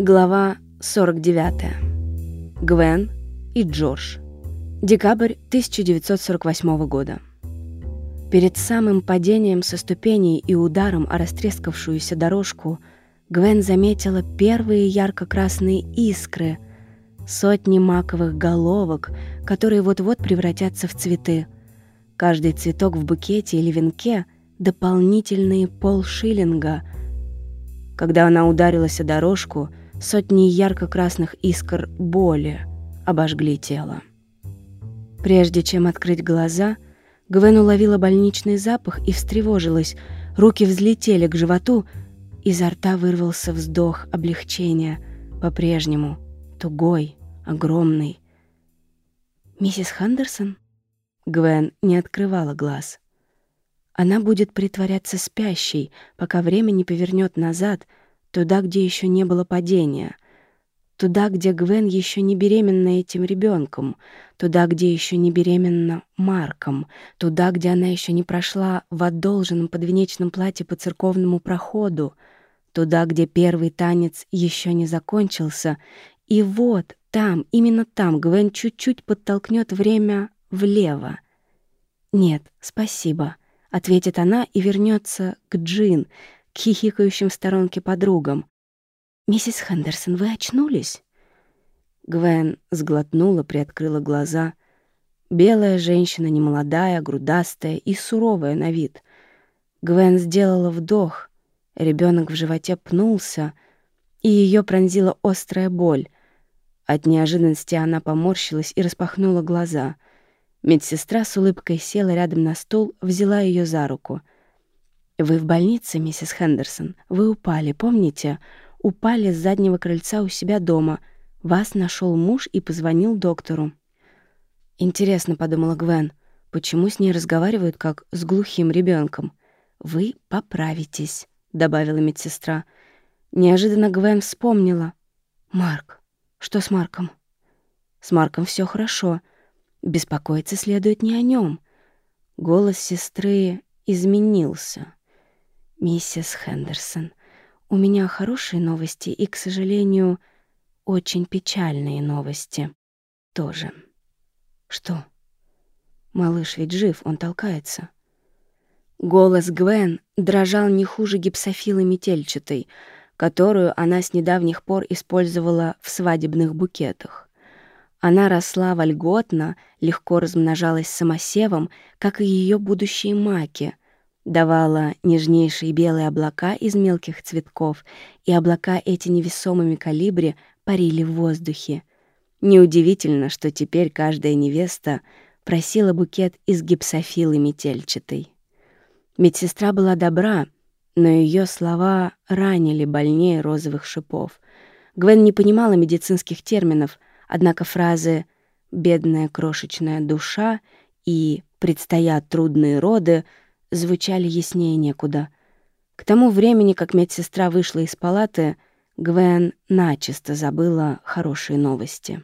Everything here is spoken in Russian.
Глава 49. Гвен и Джордж. Декабрь 1948 года. Перед самым падением со ступеней и ударом о растрескавшуюся дорожку Гвен заметила первые ярко-красные искры, сотни маковых головок, которые вот-вот превратятся в цветы. Каждый цветок в букете или венке — дополнительные полшиллинга. Когда она ударилась о дорожку — Сотни ярко-красных искр боли обожгли тело. Прежде чем открыть глаза, Гвен уловила больничный запах и встревожилась. Руки взлетели к животу, изо рта вырвался вздох облегчения, по-прежнему тугой, огромный. «Миссис Хандерсон?» Гвен не открывала глаз. Она будет притворяться спящей, пока время не повернет назад — Туда, где еще не было падения. Туда, где Гвен еще не беременна этим ребенком. Туда, где еще не беременна Марком. Туда, где она еще не прошла в одолженном подвенечном платье по церковному проходу. Туда, где первый танец еще не закончился. И вот там, именно там, Гвен чуть-чуть подтолкнет время влево. «Нет, спасибо», — ответит она и вернется к Джин — хихикающим в сторонке подругам. «Миссис Хендерсон, вы очнулись?» Гвен сглотнула, приоткрыла глаза. Белая женщина, немолодая, грудастая и суровая на вид. Гвен сделала вдох. Ребенок в животе пнулся, и ее пронзила острая боль. От неожиданности она поморщилась и распахнула глаза. Медсестра с улыбкой села рядом на стул, взяла ее за руку — «Вы в больнице, миссис Хендерсон. Вы упали, помните? Упали с заднего крыльца у себя дома. Вас нашел муж и позвонил доктору». «Интересно», — подумала Гвен, — «почему с ней разговаривают как с глухим ребенком? «Вы поправитесь», — добавила медсестра. Неожиданно Гвен вспомнила. «Марк. Что с Марком?» «С Марком все хорошо. Беспокоиться следует не о нем. Голос сестры изменился. «Миссис Хендерсон, у меня хорошие новости и, к сожалению, очень печальные новости. Тоже». «Что?» «Малыш ведь жив, он толкается». Голос Гвен дрожал не хуже гипсофилы метельчатой, которую она с недавних пор использовала в свадебных букетах. Она росла вольготно, легко размножалась самосевом, как и ее будущие маки — давала нежнейшие белые облака из мелких цветков, и облака эти невесомыми калибре парили в воздухе. Неудивительно, что теперь каждая невеста просила букет из гипсофилы метельчатой. Медсестра была добра, но ее слова ранили больнее розовых шипов. Гвен не понимала медицинских терминов, однако фразы «бедная крошечная душа» и «предстоят трудные роды» звучали яснее некуда. К тому времени, как медсестра вышла из палаты, Гвен начисто забыла хорошие новости.